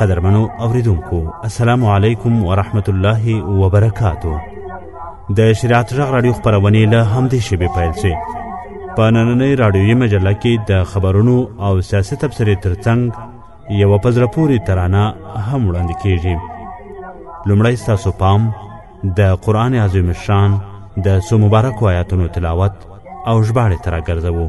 قدرمنو اوریدونکو السلام علیکم ورحمت الله وبرکاتو د شریعت غږ رادیو خبرونه له همدې شیبې پیل شي په نننۍ رادیوي مجله کې د خبرونو او سیاسي تبصرې ترڅنګ یوه په زړه پورې ترانه هم وړاندې کیږي لومړی ستاسو پام د قرآن عظیم شان د څو مبارکو آیاتونو تلاوت او ژباړې ته راګرځوو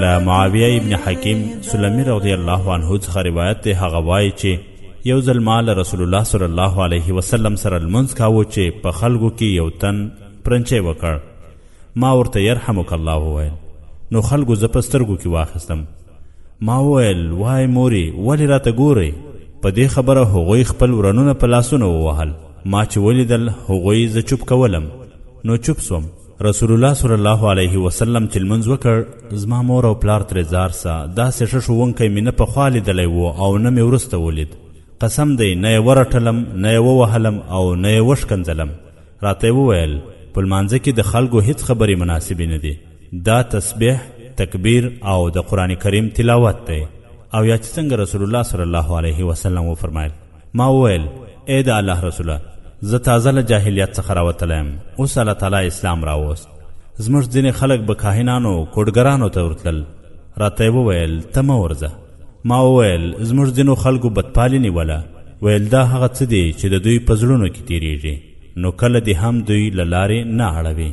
لا معاویه ابن حکیم سلمی رضی الله عنه څخه روایت دی هغه وایي چې یو ځل ما له رسول الله صلی الله علیه وسلم سره لمونځ کاوه چې په خلکو کې یو تن پرنچی وکړ ما ورته یرحمک الله وویل نو خلکو زه په سترګو کې واخیستم ما وویل وای مورې ولې راته ګورئ په دې خبره هغوی خپل ورنونه په لاسونو ووهل ما چې ولیدل هغوی زه چوپ کولم نو چوپ سوم رسول الله صلی الله علیه وسلم چې لمونځ وکړ زما مور او پلار ترې ځار سه داسې ښه ښوونکی مې نه پخوا لیدلی و او نه مې وروسته ولید قسم دی نه یې ورټلم نه یې ووهلم او نه یې وښکنځلم راته وویل په لمانځه کې د خلکو هیڅ خبرې مناسبې نه دي دا تسبیح تکبیر او د قرآن کریم تلاوت دی او یا چې څنګه رسول الله صلی الله علیه وسلم وفرمایل ما وویل، ای د الله رسوله! زه تازه له جاهلیت څخه راوتلی یم، اوس الله تعالی اسلام راووست. زموږ ځینې خلک به کاهنانو، کوډګرانو، ته ورتلل. راته یې وویل، ته مه ورځه. ما وویل، زموږ ځینو خلکو بدپالي نیوله، ویل دا هغه څه دي چې د دوی په زړونو کې تېرېږي، نو کله دې هم دوی له لارې نه اړوي.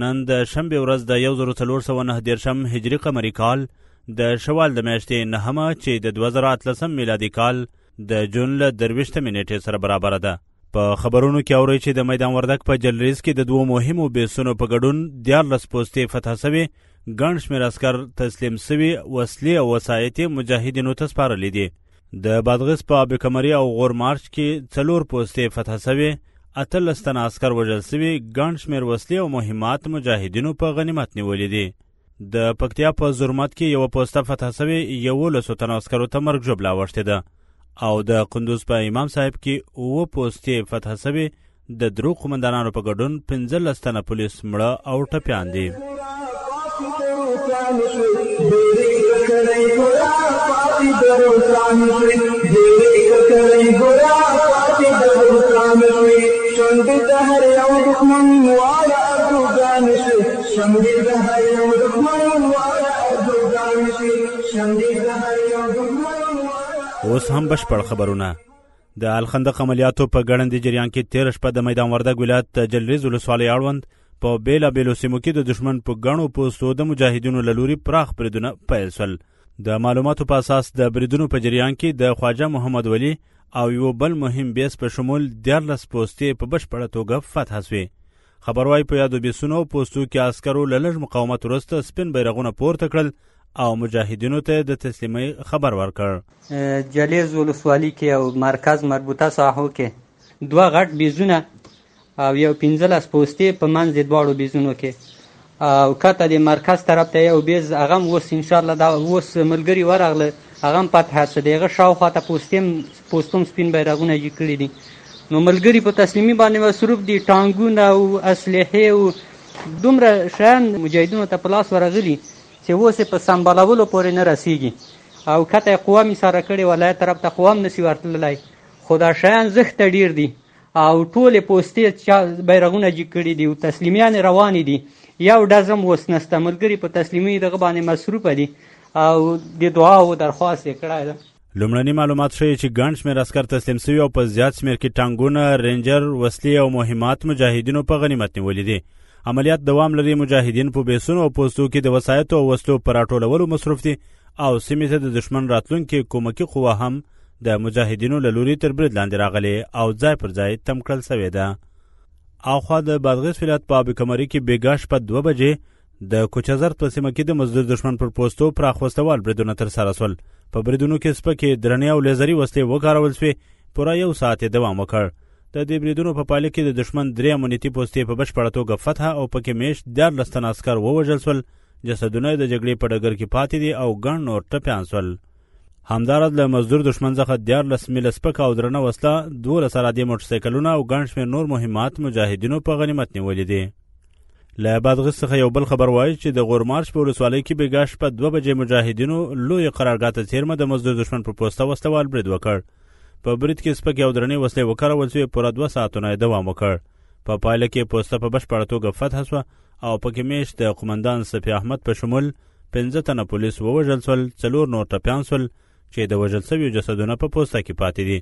نن د شنبې ورځ د 1409 هجری قمری کال د شوال د میاشتې نهمه چې د 2013 میلادي کال د جون له درویشتمې نیټې سره برابره ده په خبرونو کې اوري چې د میدان وردک په جلریز کې د دوو مهمو بیسونو په ګډون دیارلس پوستې فتح سوې ګڼ شمېر عسکر تسلیم سوي وسلې او وسایط مجاهدینو ته سپارلي دي د بادغیس په آب کمري او غور مارچ کې څلور پوستې فتح سوې اتلس تنه عسکر وژل سوي ګڼ شمېر وسلې او مهمات مجاهدینو په غنیمت نیولي دي د پکتیا په زرمت کې یوه پوسته فتح سوې یولسو تنو عسکرو ته مرګ ژوبله اوښتې ده او د قندوز په امام صاحب کې اووه پوستې فتح سوې د درو قومندانانو په ګډون پنځلس تنه پولیس مړه او ټپیان دي اوس هم بشپړ خبرونه د الخندق عملیاتو په ګړندي جریان کې تیر شپه د میدان وردګ ولایت د جلریز ولسوالۍ اړوند په بیلابیلو سیمو کې د دشمن په ګڼو پوستو د مجاهدینو له لوري پراخ بریدونه پیل سول د معلوماتو په اساس د بریدونو په جریان کې د خواجه محمد ولی او یو بل مهم بیس په شمول دیارلس پوستې په بشپړه توګه فتح سوې خبروای په یادو بیسونو پوستو کې عسکرو له لږ مقاومت وروسته سپین بیرغونه پورته کړل او مجاهدینو ته د تسلیمۍ خبر ورکړ جليز ولسوالي کې او مرکز مربوطه ساحو کې دوه غټ بیزونه او یو پنځلس پوستې په منځ د دواړو بیزونو کې او کته د مرکز طرف ته یو بیز هغه هم اوس انشاءالله دا اوس ملګري ورغله هغه هم پتحه څه د هغه شاوخوا ته پوستیم پوستوم سپین بیرغونه یې کړي دي نو ملګري په تسلیمي باندې مصروف دي ټانګونه او اسلحې او دومره شیان مجاهدینو ته په لاس ورغلي چې اوس یې په سمبالولو پورې نه رسیږي او کته یې قوه مې سره کړې ولایت طرف ته قوه هم نسی ورتللی خو دا شیان زښته ډیر دي او ټولې پوستې چا بیرغونه جیګ کړي دي او تسلیمیانې روانې دي یو ډز هم اوس نسته ملګري په تسلیمي دغه باندې مصروفه دي او د دعا او درخواست یې کړی ده لومړني معلومات ښیي چې ګڼ شمېر عسکر تسلیم سوي او په زیات شمېر کې ټانګونه رینجر وسلې او مهمات مجاهدینو په غنیمت نیولي دي عملیات دوام لري مجاهدین په بیسونو او پوستو کې د وسایطو او وسلو په راټولولو مصروف دي او سیمې ته د دشمن راتلونکې کومکی قوه هم د مجاهدینو له لوري تر برید لاندې راغلې او ځای پر ځای تم کړل سوې ده اخوا د بادغیس ولایت په آب کمري کې بېګا شپه دوه بجې د کوچزرد په سیمه کې د مزدور دښمن پر پوستو پراخ وسلوال بریدونه ترسره سول په بریدونو کې سپکې درنې او لیزري وسلې وکارول سوې پوره یو ساعت یې دوام وکړ د دې بریدونو په پایله کې د دښمن درې امنیتي پوستې په بشپړه توګه فتح او پکې میشت دیارلس تنه عسکر ووژل سول جسدونه د جګړې په ډګر کې پاتې دي او ګڼ نور ټپیان سول همدارد له مزدور دشمن څخه دیارلس میله سپکه او درنه وسله دولس عرادې موټرسایکلونه او ګڼ شمېر نور مهمات مجاهدینو په غنیمت نیولي دي له بادغیس څخه یو بل خبر وایي چې د غورمارچ په ولسوالۍ کې بېګا شپه دوه بجې مجاهدینو لویې قرارګاه ته څېرمه د مزدور دښمن پر پوسته وسلوال برید وکړ په برید کې سپکې او درنې وسلې وکارول شوې پوره دوه ساعتونه یې دوام وکړ په پایله کې پوسته په بشپړه توګه فتح شوه او پکې میشت د قومندان صفي احمد په شمول پنځه تنه پولیس ووژل سول، څلور نور ټپیان سول چې د وژل سویو جسدونه په پوسته کې پاتې دي.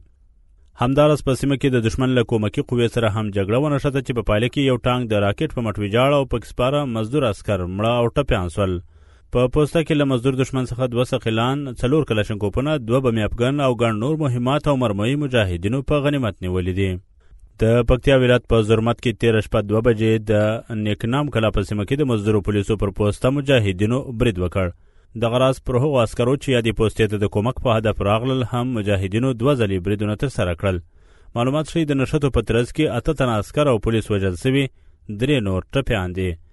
همداراز په سیمه کې د دښمن له کومکي قوې سره هم جګړه ونښته چې په پایله کې یو ټانک د راکټ په مټ ویجاړ او پکې سپاره مزدور عسکر مړه او ټپیان سول. په پوسته کې له مزدور دښمن څخه دوه ثقیلان، څلور کلشنکوپونه، دوه بمي افغان او ګڼ نور مهمات او مرمۍ مجاهدینو په غنیمت نیولي دي. د پکتیا ولایت په زرمت کې تیر شپه دوه بجې د نیکنام کلا په سیمه کې د مزدورو پولیسو پر پوسته مجاهدینو برید وکړ د غراز پر هغو عسکرو چې یادې پوستې ته د کومک په هدف راغلل هم مجاهدینو دوه ځلې بریدونه ترسره کړل معلومات ښیي د نښتو په ترڅ کې اته تنه عسکر او پولیس وژل سوي درې نور ټپیان دي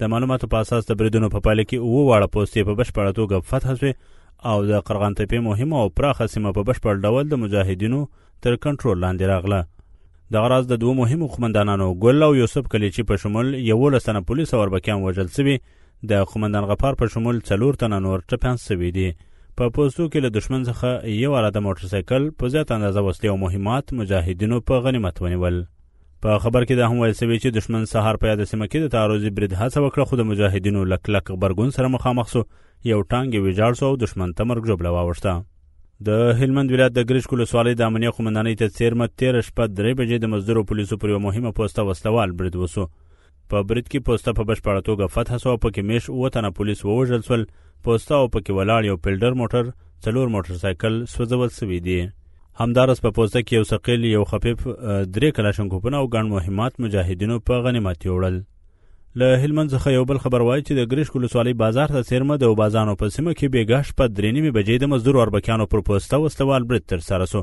د معلوماتو په اساس د بریدونو په پایله کې اووه واړه پوستې په بشپړه توګه فتح شوې او د قرغان تپې مهمه او پراخه سیمه په بشپړ ډول د مجاهدینو تر کنټرول لاندې راغله دغه راز د دوو مهمو قومندانانو ګل او یوسف کلیچي په شمول یولس تنه پولیس او اربکیان وژل سوي د قومندان غفار په شمول څلور تنه نور ټپیان سوي دي په پوستو کې له دشمن څخه یو علاده موټرسایکل په زیات اندازه وسلې او مهمات مجاهدینو په غنیمت ونیول په خبر کې دا هم ویل شوي چې دښمن سهار په یاده سیمه کې د تعرضي برید هڅه وکړه خو د مجاهدینو له کلک غبرګون سره مخامخ سو یو ټانګ یې ویجاړ سو او دښمن ته مرګ ژوبله واوښته د هلمند ولایت د ګرشک ولسوالۍ د امنیه قومندانۍ ته څیرمه تېره شپه درې بجې د مزدورو پولیسو پر یوه مهمه پوسته وسلوال برید وسو په برید کې پوسته په بشپړه توګه فتح سو او پکې میش اووه تنه پولیس ووژل سول پوسته او پکې ولاړ یو پیلډر موټر څلور موټرسایکل سوځول سوي دي همدارس په پوسته کې یو ثقیل یو خفیف درې کلاشنکوپونه او ګڼ مهمات مجاهدینو په غنیمت یوړل له هلمند څخه یو بل خبر وایي چې د ګریش ولسوالۍ بازار ته څیرمه د وبازانو په سیمه کې بېګاه شپه درې نیمې بجې د مزدور اربکیانو پر پوسته وسلوال برید ترسره سو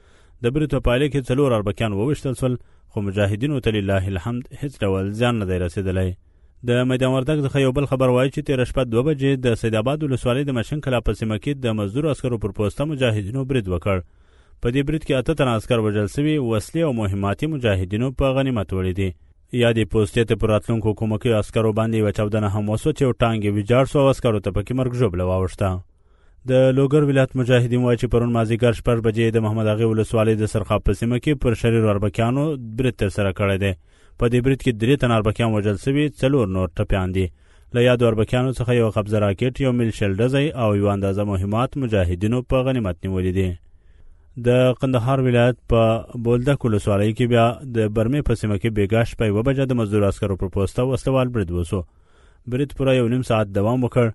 د برید په پایله کې څلور اربکیان وویشتل شول خو مجاهدینو ته لله الحمد هیڅ ډول زیان نه دی رسېدلی د میدان وردګ څخه یو بل خبر وایي چې تېره شپه دوه بجې د سید آباد ولسوالۍ د مشین کلا په سیمه کې د مزدور عسکرو پر پوسته مجاهدینو برید وکړ په دې برید کې اته تنه عسکر وژل سوي وسلې او مهماتي مجاهدینو په غنیمت وړي دي یادې پوستې ته پر راتلونکو کومکیو عسکرو باندې یوه چاودنه هم وسوه چې یو ټانګ یې ویجاړ سو او عسکرو ته پکې مرګ ژوبله واوښته د لوګر ولایت مجاهدین وایي چې پرون مازیګر شپږ بجې د محمد اغې ولسوالۍ د سرخاب په سیمه کې پر شریرو اربکیانو برید ترسره کړی دی په دې برید کې درې تن اربکیان وژل سوي څلور نور ټپیان دي له یادو اربکیانو څخه یو قبضه راکټ یو میل شل ډزی او یو اندازه مهمات مجاهدینو په غنیمت نیولي دي د قندهار ولایت په بولدک ولسوالۍ کې بیا د برمې په سیمه کې بېګا شپه یوه بجه د مزدور عسکرو پر پوسته وسلوال برید وسو برید پوره یو نیم ساعت دوام وکړ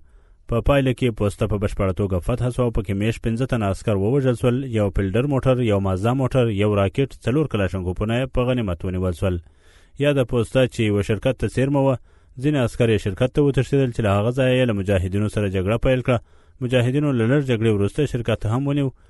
په پا پایله کې پوسته په بشپړه توګه فتح شوه او پکې میش پنځه تنه عسکر ووژل سول یو پلډر موټر یو مازدا موټر یو راکټ څلور کلاشنکوپونه په غنیمت ونیول سول یاده پوسته چې یوه شرکت ته څیرمه وه ځینې عسکر یې شرکت ته وتښتېدل چې له هغه ځایه یې له مجاهدینو سره جګړه پیل کړه مجاهدینو له لږ جګړې وروسته شرکت هم ونیو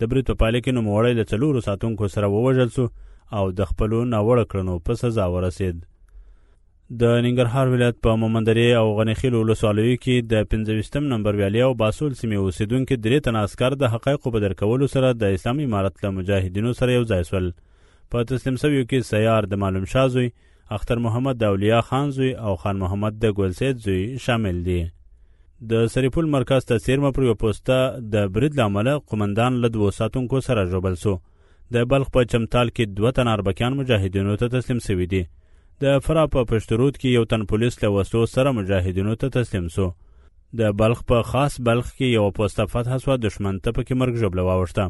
د برید په پایله کې نوموړی له څلورو ساتونکو سره ووژل سو او د خپلو ناوړه کړنو په سزا ورسید. د ننګرهار ولایت په مومندرې او غنیخیل ولسوالیو کې د پنځه ویشتم نمبر ویالې او باسول سیمې اوسېدونکي درې تنه عسکر د حقایقو په درک کولو سره د اسلامي امارت له مجاهدینو سره یو ځای سول په تسلیم سویو کې سیار د معلوم شاه زوی اختر محمد د اولیا خان زوی او خان محمد د ګلسید زوی شامل دي د سریپول مرکز ته څیرمه پر یو پوسته د برید له امله قومندان له دوو ساتونکو سره ژوبل سو د بلخ په چمتال کې دوه تن اربکیان مجاهدینو ته تسلیم سوي دي د فرا په پشترود کې یو تن پولیس له وسلو سره مجاهدینو ته تسلیم سو د بلخ په خاص بلخ کې یو پوسته فتح سوه دښمن ته پکې مرګ ژوبله واوښته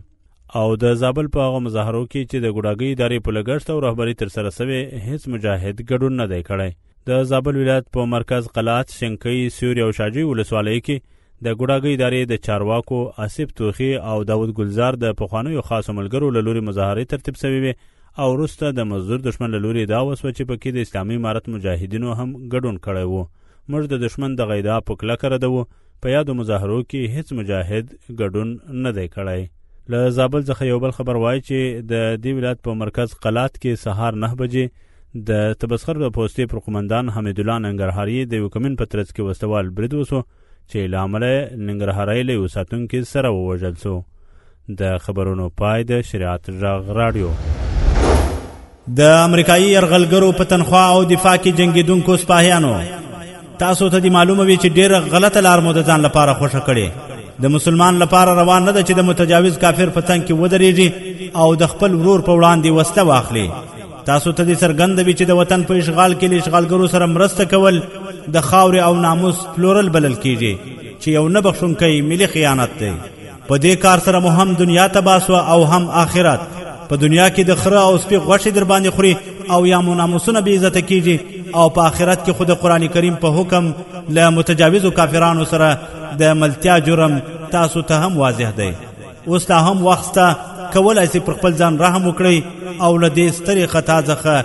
او د زابل په هغه مظاهرو کې چې د ګوډاګۍ ادارې په لګښت او رهبري ترسره سوې هیڅ مجاهد ګډون نه دی کړی د زابل ولایت په مرکز قلات شنکۍ سیوري او شاجوی ولسوالۍ کې د ګوډاګۍ ادارې د چارواکو اصف توخي او داود ګلزار د پخوانیو خاصو ملګرو له لوري مظاهرې ترتیب سوې وې او وروسته د مزدور دښمن له لوري دا وسوه چې پکې د اسلامي امارت مجاهدینو هم ګډون کړی و موږ د دښمن دغه ادعا په کلکه ردوو په یادو مظاهرو کې هیڅ مجاهد ګډون نه دی کړی له زابل څخه یو بل خبر وایي چې د دې ولایت په مرکز قلات کې سهار نه بجې د تبسخر د پوستې پر قومندان حمید الله ننګرهاري د یو کمین په ترڅ کې وسلوال برید وسو چې له امله ننګرهاري له یو ساتونکي سره ووژل سو د خبرونو پای د شریعت غږ راډیو د امریکایي يرغلګرو په تنخوا او دفاع کې جنگیدونکو سپاهیانو تاسو ته دی معلومه وي چې ډیره غلطه لار مو د ځان لپاره خوښه کړې د مسلمان لپاره روان نه ده چې د متجاوز کافر په څنګ کې ودرېږي او د خپل ورور په وړاندې وسله واخلي تاسو ته دې څرګند وي چې د وطن په اشغال کې له اشغالګرو سره مرسته کول د خاورې او ناموس پلورل بلل کیږي چې یو نه بخښونکی ملي خیانت دی په دې کار سره مو هم دنیا تباسو او هم آخرت په دنیا کې د خره او سپي غوښې در باندې خوري او یا مو ناموسونه بې عزته کیږي او په آخرت کې خود قرآن کریم په حکم له متجاوزو کافرانو سره د ملتیا جرم تاسو ته هم واضح دی اوس لا هم وخت کولای شي پر خپل ځان رحم وکړي او له دې سترې خطا څخه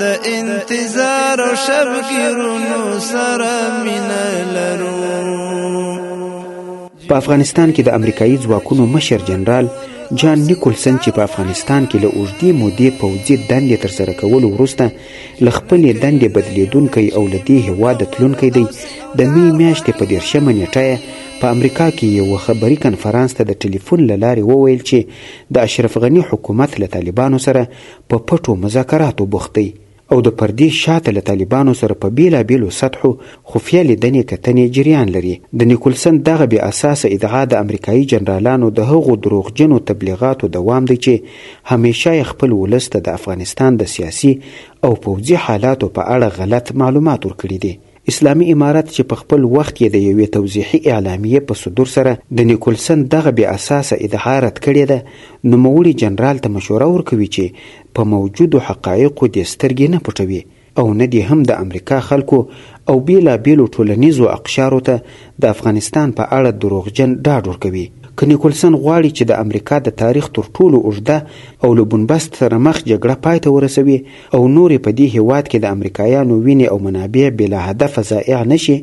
د انتظار او شبګیرونو سره مینه لرو په افغانستان کې د امریکایي ځواکونو مشر جنرال جان نیکولسن چې په افغانستان کې له اوږدې مودې پوځي دندې ترسره کولو وروسته له خپلې دندې بدلیدونکی او له دې هېواده تلونکی دی د می میاشتې په دېرشمه نیټه په امریکا کې یو خبري کنفرانس ته د ټلیفون له لارې وویل چې د اشرف غني حکومت له طالبانو سره په پټو مذاکراتو بوخت دی او د پردې شاته له طالبانو سره په بېلابېلو سطحو خفیه لیدنې کتنې جریان لري. د نیکولسن دغه بې اساسه ادعا د امریکايي جنرالانو د هغو دروغجنو تبلیغاتو دوام دی چې همېشه یې خپل ولس ته د افغانستان د سیاسي او پوځي حالاتو په اړه غلط معلومات ورکړي دي. اسلامي امارت چې په خپل وخت یې د یوې توضیحي اعلامیې په صدور سره د نیکولسن دغه بې اساسه ادعا رد کړې ده، نوموړي جنرال ته مشوره ورکوي چې په موجودو حقایقو دې سترګې نه پټوي او نه دې هم د امریکا خلکو او بېلا بېلو ټولنیزو اقشارو ته د افغانستان په اړه دروغجن ډاډ ورکوي. که نیکولسن غواړي چې د امریکا د تاریخ تر ټولو اوږده او له بنبست سره مخ جګړه پای ته ورسوي، او نورې په دې هېواد کې د امریکایانو وینې او منابع بلاهدفه ضایع نه شي،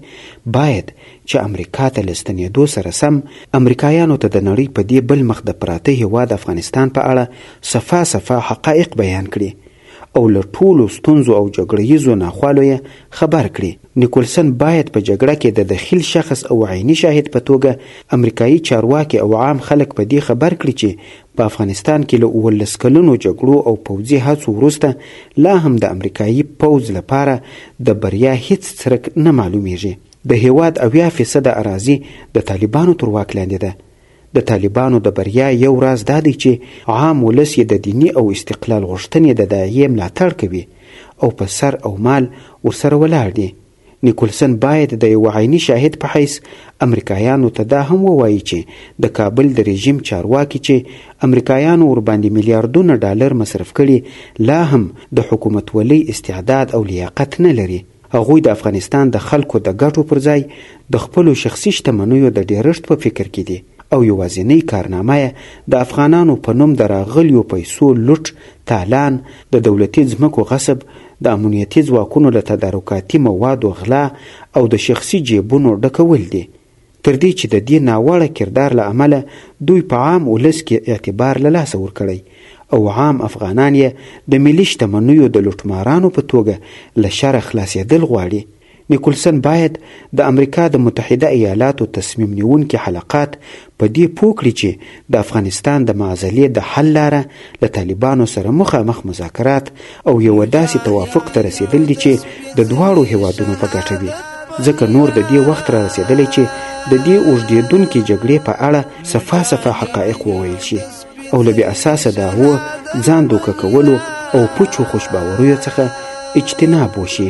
باید چې امریکا ته له ستنېدو سره سم امریکایانو ته د نړۍ په دې بل مخ د پراته هېواد افغانستان په اړه صفا صفا حقایق بیان کړي او له ټولو ستونزو او جګړه ییزو ناخوالو یې خبر کړي. نیکولسن باید په جګړه کې د دخیل شخص او عیني شاهد په توګه امریکایي چارواکي او عام خلک په دې خبر کړي چې په افغانستان کې له اوولس کلنو جګړو او پوځي هڅو وروسته لا هم د امریکایي پوځ لپاره د بریا هیڅ څرک نه معلومیږي. د هیواد اویا فیصده اراضي د طالبانو تر واک لاندې ده. د طالبانو د بریا یو راز دا دی چې عام ولس یې د دیني او استقلال غوښتنې د داعیې ملاتړ کوي او په سر او مال ورسره ولاړ دي. نیکولسن باید د یوه عیني شاهد په حیث امریکایانو ته دا هم ووایي چې د کابل د رژیم چارواکي چې امریکایانو ورباندې میلیاردونه ډالر مصرف کړي لا هم د حکومتولۍ استعداد او لیاقت نه لري. هغوی د افغانستان د خلکو د ګټو پر ځای د خپلو شخصي شتمنیو د ډېرښت په فکر کې دي. او یوازینۍ کارنامه یې د افغانانو په نوم د راغلیو پیسو لوټ، تالان، د دولتي ځمکو غصب، د امنیتي ځواکونو له تدارکاتي موادو غلا او د شخصي جېبونو ډکول دي، تر دې چې د دې ناوړه کردار له امله دوی په عام ولس کې اعتبار له لاسه ورکړی او عام افغانان یې د ملي شتمنیو د لوټمارانو په توګه له شره خلاصېدل غواړي. نیکولسن باید د امریکا د متحده ایالاتو تصمیم نیونکي حلقات په دې پوه کړي چې د افغانستان د معضلې د حل لاره له طالبانو سره مخامخ مذاکرات او یوه داسې توافق ته رسېدل دي چې د دواړو هېوادونو په ګټه وي ځکه نور د دې وخت را رسېدلی چې د دې اوږدېدونکې جګړې په اړه صفا صفا حقایق وویل شي او له بې اساسه دعوو ځان دوکه کولو او پوچو خوشباوریو څخه اجتناب وشي